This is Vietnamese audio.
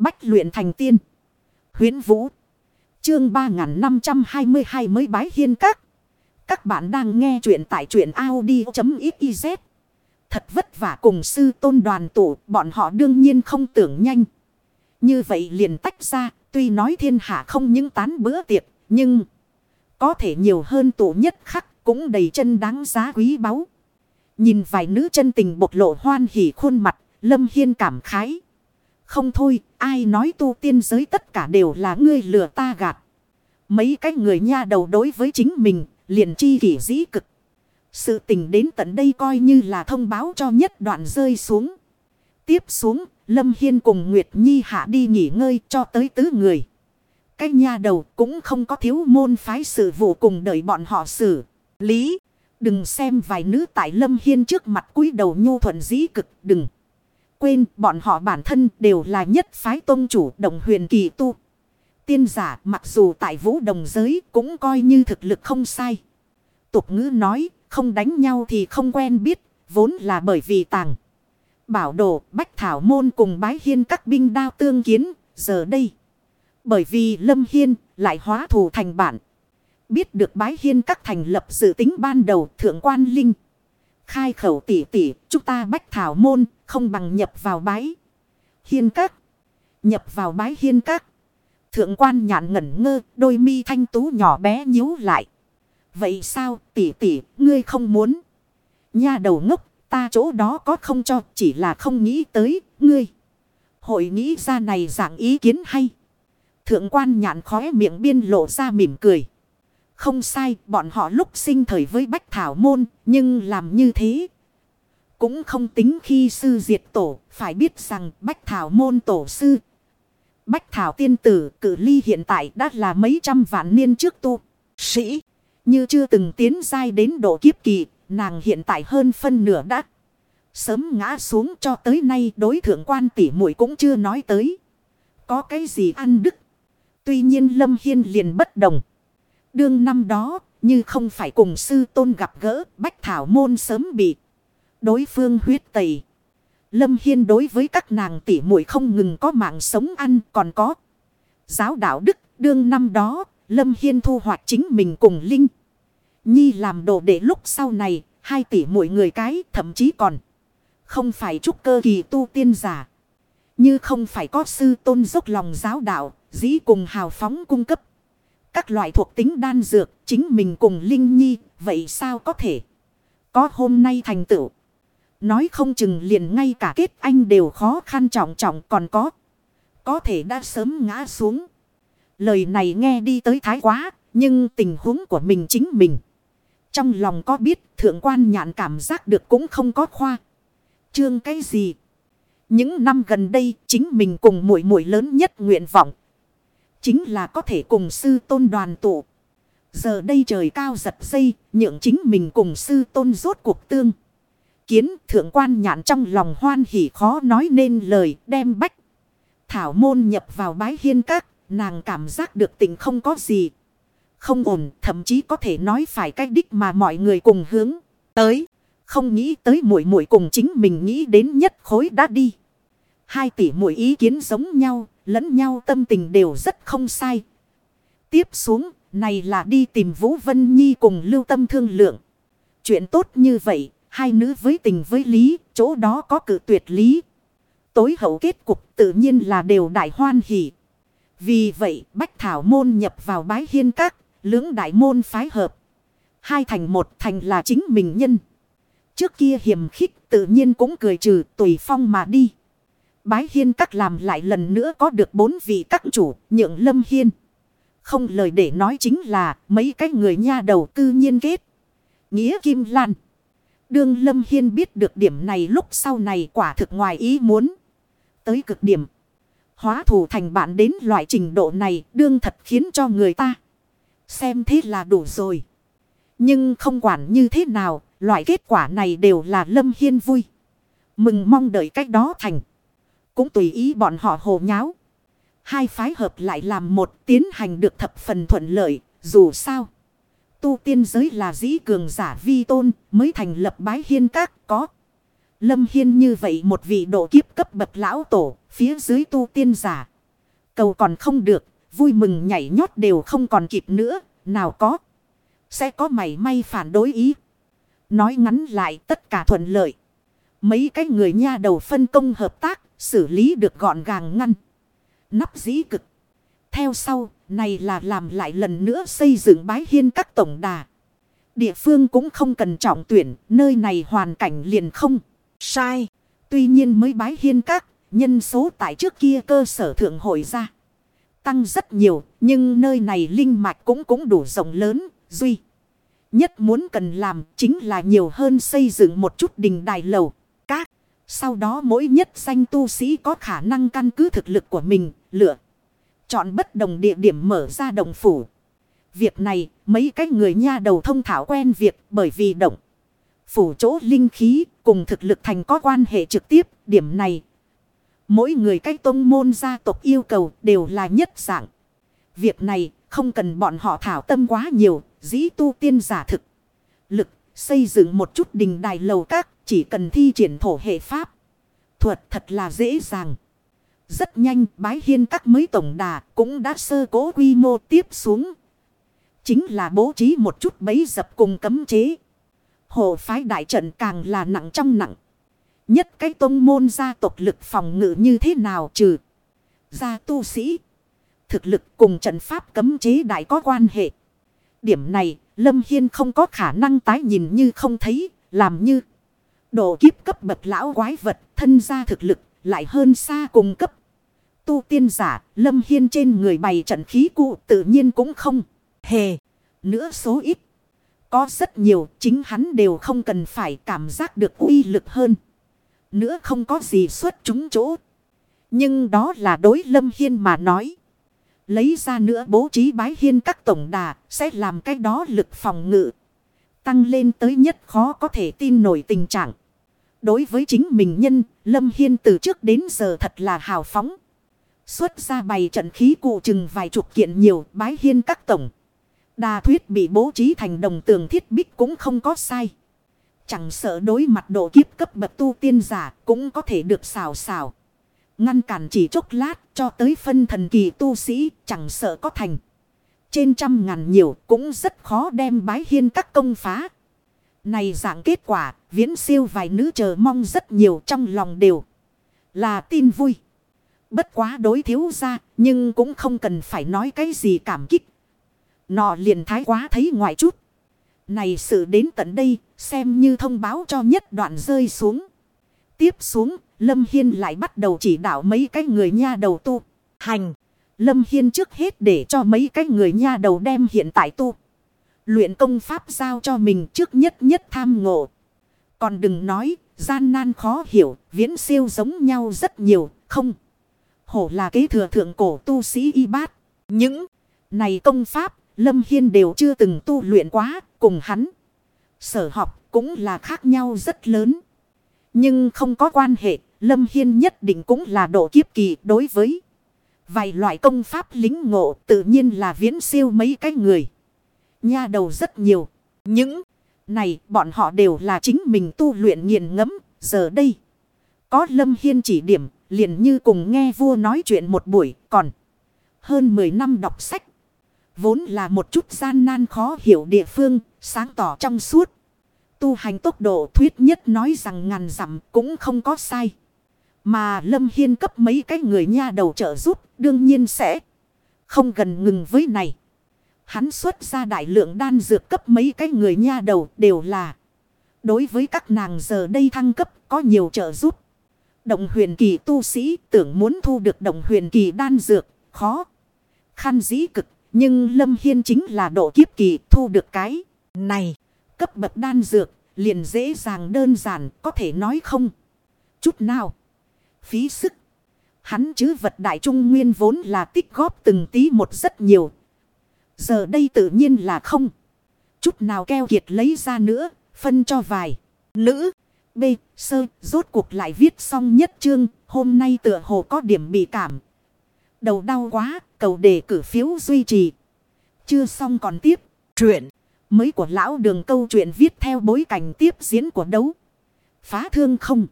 Bách luyện thành tiên. Huyến Vũ. Chương 3522 mới bái hiên các. Các bạn đang nghe truyện tại truyện Audi.xyz. Thật vất vả cùng sư tôn đoàn tụ, bọn họ đương nhiên không tưởng nhanh. Như vậy liền tách ra, tuy nói thiên hạ không những tán bữa tiệc, nhưng có thể nhiều hơn tụ nhất khắc cũng đầy chân đáng giá quý báu. Nhìn vài nữ chân tình bộc lộ hoan hỉ khuôn mặt, Lâm Hiên cảm khái. Không thôi, ai nói tu tiên giới tất cả đều là ngươi lừa ta gạt. Mấy cái người nha đầu đối với chính mình, liền chi kỷ dĩ cực. Sự tình đến tận đây coi như là thông báo cho nhất đoạn rơi xuống. Tiếp xuống, Lâm Hiên cùng Nguyệt Nhi hạ đi nghỉ ngơi cho tới tứ người. Cái nha đầu cũng không có thiếu môn phái sự vụ cùng đợi bọn họ xử. Lý, đừng xem vài nữ tại Lâm Hiên trước mặt cúi đầu nhu thuận dĩ cực, đừng quên, bọn họ bản thân đều là nhất phái tôn chủ đồng huyền kỳ tu. Tiên giả mặc dù tại vũ đồng giới cũng coi như thực lực không sai. Tục ngữ nói, không đánh nhau thì không quen biết, vốn là bởi vì tàng. Bảo đồ, bách thảo môn cùng bái hiên các binh đao tương kiến, giờ đây. Bởi vì lâm hiên lại hóa thù thành bản. Biết được bái hiên các thành lập dự tính ban đầu thượng quan linh. Khai khẩu tỉ tỉ, chúng ta bách thảo môn, không bằng nhập vào bái. Hiên các. Nhập vào bái hiên các. Thượng quan nhạn ngẩn ngơ, đôi mi thanh tú nhỏ bé nhíu lại. Vậy sao, tỉ tỉ, ngươi không muốn? Nha đầu ngốc, ta chỗ đó có không cho, chỉ là không nghĩ tới, ngươi. Hội nghĩ ra này dạng ý kiến hay. Thượng quan nhạn khóe miệng biên lộ ra mỉm cười. Không sai, bọn họ lúc sinh thời với Bách Thảo Môn, nhưng làm như thế. Cũng không tính khi sư diệt tổ, phải biết rằng Bách Thảo Môn tổ sư. Bách Thảo tiên tử cử ly hiện tại đã là mấy trăm vạn niên trước tu. Sĩ, như chưa từng tiến dai đến độ kiếp kỳ, nàng hiện tại hơn phân nửa đã. Sớm ngã xuống cho tới nay đối thượng quan tỷ muội cũng chưa nói tới. Có cái gì ăn đức. Tuy nhiên Lâm Hiên liền bất đồng. Đương năm đó, như không phải cùng sư tôn gặp gỡ, bách thảo môn sớm bị đối phương huyết tẩy. Lâm Hiên đối với các nàng tỷ muội không ngừng có mạng sống ăn còn có. Giáo đạo đức đương năm đó, Lâm Hiên thu hoạch chính mình cùng Linh. Nhi làm đồ để lúc sau này, hai tỷ muội người cái thậm chí còn. Không phải trúc cơ kỳ tu tiên giả. Như không phải có sư tôn dốc lòng giáo đạo, dĩ cùng hào phóng cung cấp. Các loại thuộc tính đan dược, chính mình cùng Linh Nhi. Vậy sao có thể? Có hôm nay thành tựu. Nói không chừng liền ngay cả kết anh đều khó khăn trọng trọng còn có. Có thể đã sớm ngã xuống. Lời này nghe đi tới thái quá. Nhưng tình huống của mình chính mình. Trong lòng có biết, thượng quan nhạn cảm giác được cũng không có khoa. Trương cái gì? Những năm gần đây, chính mình cùng muội muội lớn nhất nguyện vọng Chính là có thể cùng sư tôn đoàn tụ. Giờ đây trời cao giật dây, nhượng chính mình cùng sư tôn rốt cuộc tương. Kiến thượng quan nhạn trong lòng hoan hỉ khó nói nên lời đem bách. Thảo môn nhập vào bái hiên các, nàng cảm giác được tình không có gì. Không ổn, thậm chí có thể nói phải cách đích mà mọi người cùng hướng tới. Không nghĩ tới muội muội cùng chính mình nghĩ đến nhất khối đã đi. Hai tỷ mỗi ý kiến giống nhau, lẫn nhau tâm tình đều rất không sai. Tiếp xuống, này là đi tìm Vũ Vân Nhi cùng lưu tâm thương lượng. Chuyện tốt như vậy, hai nữ với tình với lý, chỗ đó có cử tuyệt lý. Tối hậu kết cục tự nhiên là đều đại hoan hỷ. Vì vậy, Bách Thảo Môn nhập vào bái hiên các, lưỡng đại môn phái hợp. Hai thành một thành là chính mình nhân. Trước kia hiểm khích tự nhiên cũng cười trừ tùy phong mà đi. Bái hiên các làm lại lần nữa có được bốn vị các chủ nhượng lâm hiên. Không lời để nói chính là mấy cái người nha đầu cư nhiên kết. Nghĩa Kim Lan. Đương Lâm Hiên biết được điểm này lúc sau này quả thực ngoài ý muốn. Tới cực điểm. Hóa thủ thành bạn đến loại trình độ này đương thật khiến cho người ta. Xem thế là đủ rồi. Nhưng không quản như thế nào, loại kết quả này đều là Lâm Hiên vui. Mừng mong đợi cách đó thành. Cũng tùy ý bọn họ hồ nháo. Hai phái hợp lại làm một tiến hành được thập phần thuận lợi. Dù sao. Tu tiên giới là dĩ cường giả vi tôn mới thành lập bái hiên các có. Lâm Hiên như vậy một vị độ kiếp cấp bậc lão tổ, phía dưới tu tiên giả. Cầu còn không được, vui mừng nhảy nhót đều không còn kịp nữa, nào có. Sẽ có mảy may phản đối ý. Nói ngắn lại tất cả thuận lợi. Mấy cái người nha đầu phân công hợp tác, xử lý được gọn gàng ngăn. Nắp dĩ cực. Theo sau, này là làm lại lần nữa xây dựng bái hiên các tổng đà. Địa phương cũng không cần trọng tuyển, nơi này hoàn cảnh liền không. Sai. Tuy nhiên mới bái hiên các, nhân số tại trước kia cơ sở thượng hội ra. Tăng rất nhiều, nhưng nơi này linh mạch cũng cũng đủ rộng lớn, duy. Nhất muốn cần làm chính là nhiều hơn xây dựng một chút đình đài lầu, các. Sau đó mỗi nhất danh tu sĩ có khả năng căn cứ thực lực của mình, lựa. Chọn bất đồng địa điểm mở ra đồng phủ. Việc này, mấy cái người nha đầu thông thảo quen việc bởi vì động. Phủ chỗ linh khí cùng thực lực thành có quan hệ trực tiếp, điểm này. Mỗi người cách tôn môn gia tộc yêu cầu đều là nhất dạng. Việc này không cần bọn họ thảo tâm quá nhiều, dĩ tu tiên giả thực. Lực, xây dựng một chút đình đài lầu các, chỉ cần thi triển thổ hệ pháp. Thuật thật là dễ dàng. Rất nhanh, bái hiên các mới tổng đà cũng đã sơ cố quy mô tiếp xuống. Chính là bố trí một chút bấy dập cùng cấm chế. Hồ phái đại trận càng là nặng trong nặng. Nhất cái tông môn gia tộc lực phòng ngự như thế nào trừ. Gia tu sĩ. Thực lực cùng trận pháp cấm chế đại có quan hệ. Điểm này, Lâm Hiên không có khả năng tái nhìn như không thấy, làm như. Độ kiếp cấp bậc lão quái vật, thân gia thực lực, lại hơn xa cùng cấp. Tu tiên giả, Lâm Hiên trên người bày trận khí cụ tự nhiên cũng không. Hề, nữa số ít. Có rất nhiều, chính hắn đều không cần phải cảm giác được uy lực hơn. Nữa không có gì xuất chúng chỗ. Nhưng đó là đối Lâm Hiên mà nói. Lấy ra nữa bố trí bái hiên các tổng đà sẽ làm cái đó lực phòng ngự. Tăng lên tới nhất khó có thể tin nổi tình trạng. Đối với chính mình nhân, Lâm Hiên từ trước đến giờ thật là hào phóng. Xuất ra bày trận khí cụ chừng vài chục kiện nhiều bái hiên các tổng. Đà thuyết bị bố trí thành đồng tường thiết bích cũng không có sai. Chẳng sợ đối mặt độ kiếp cấp bậc tu tiên giả cũng có thể được xào xào. Ngăn cản chỉ chốc lát cho tới phân thần kỳ tu sĩ chẳng sợ có thành. Trên trăm ngàn nhiều cũng rất khó đem bái hiên các công phá. Này dạng kết quả, viễn siêu vài nữ chờ mong rất nhiều trong lòng đều là tin vui. Bất quá đối thiếu ra nhưng cũng không cần phải nói cái gì cảm kích. Nọ liền thái quá thấy ngoại chút. Này sự đến tận đây, xem như thông báo cho nhất đoạn rơi xuống. Tiếp xuống, Lâm Hiên lại bắt đầu chỉ đạo mấy cái người nha đầu tu. Hành. Lâm Hiên trước hết để cho mấy cái người nha đầu đem hiện tại tu. Luyện công pháp giao cho mình trước nhất nhất tham ngộ. Còn đừng nói, gian nan khó hiểu, viễn siêu giống nhau rất nhiều, không. Hổ là kế thừa thượng cổ tu sĩ y bát. Những này công pháp, Lâm Hiên đều chưa từng tu luyện quá, cùng hắn. Sở học cũng là khác nhau rất lớn. Nhưng không có quan hệ, Lâm Hiên nhất định cũng là độ kiếp kỳ đối với. Vài loại công pháp lính ngộ tự nhiên là viễn siêu mấy cái người. Nha đầu rất nhiều. Những này bọn họ đều là chính mình tu luyện nghiền ngẫm Giờ đây. Có Lâm Hiên chỉ điểm, liền như cùng nghe vua nói chuyện một buổi, còn. Hơn 10 năm đọc sách. Vốn là một chút gian nan khó hiểu địa phương, sáng tỏ trong suốt. Tu hành tốc độ thuyết nhất nói rằng ngàn dặm cũng không có sai. Mà Lâm Hiên cấp mấy cái người nha đầu trợ giúp đương nhiên sẽ không gần ngừng với này. Hắn xuất ra đại lượng đan dược cấp mấy cái người nha đầu đều là. Đối với các nàng giờ đây thăng cấp có nhiều trợ giúp. Động huyền kỳ tu sĩ tưởng muốn thu được động huyền kỳ đan dược, khó. Khăn dĩ cực, nhưng Lâm Hiên chính là độ kiếp kỳ thu được cái này. Cấp bậc đan dược, liền dễ dàng đơn giản, có thể nói không. Chút nào. Phí sức. Hắn chứ vật đại trung nguyên vốn là tích góp từng tí một rất nhiều. Giờ đây tự nhiên là không. Chút nào keo kiệt lấy ra nữa, phân cho vài. Nữ. B. Sơ. Rốt cuộc lại viết xong nhất chương. Hôm nay tựa hồ có điểm bị cảm. Đầu đau quá. Cầu đề cử phiếu duy trì. Chưa xong còn tiếp. Truyện. Mới của lão đường câu chuyện viết theo bối cảnh tiếp diễn của đấu. Phá thương không.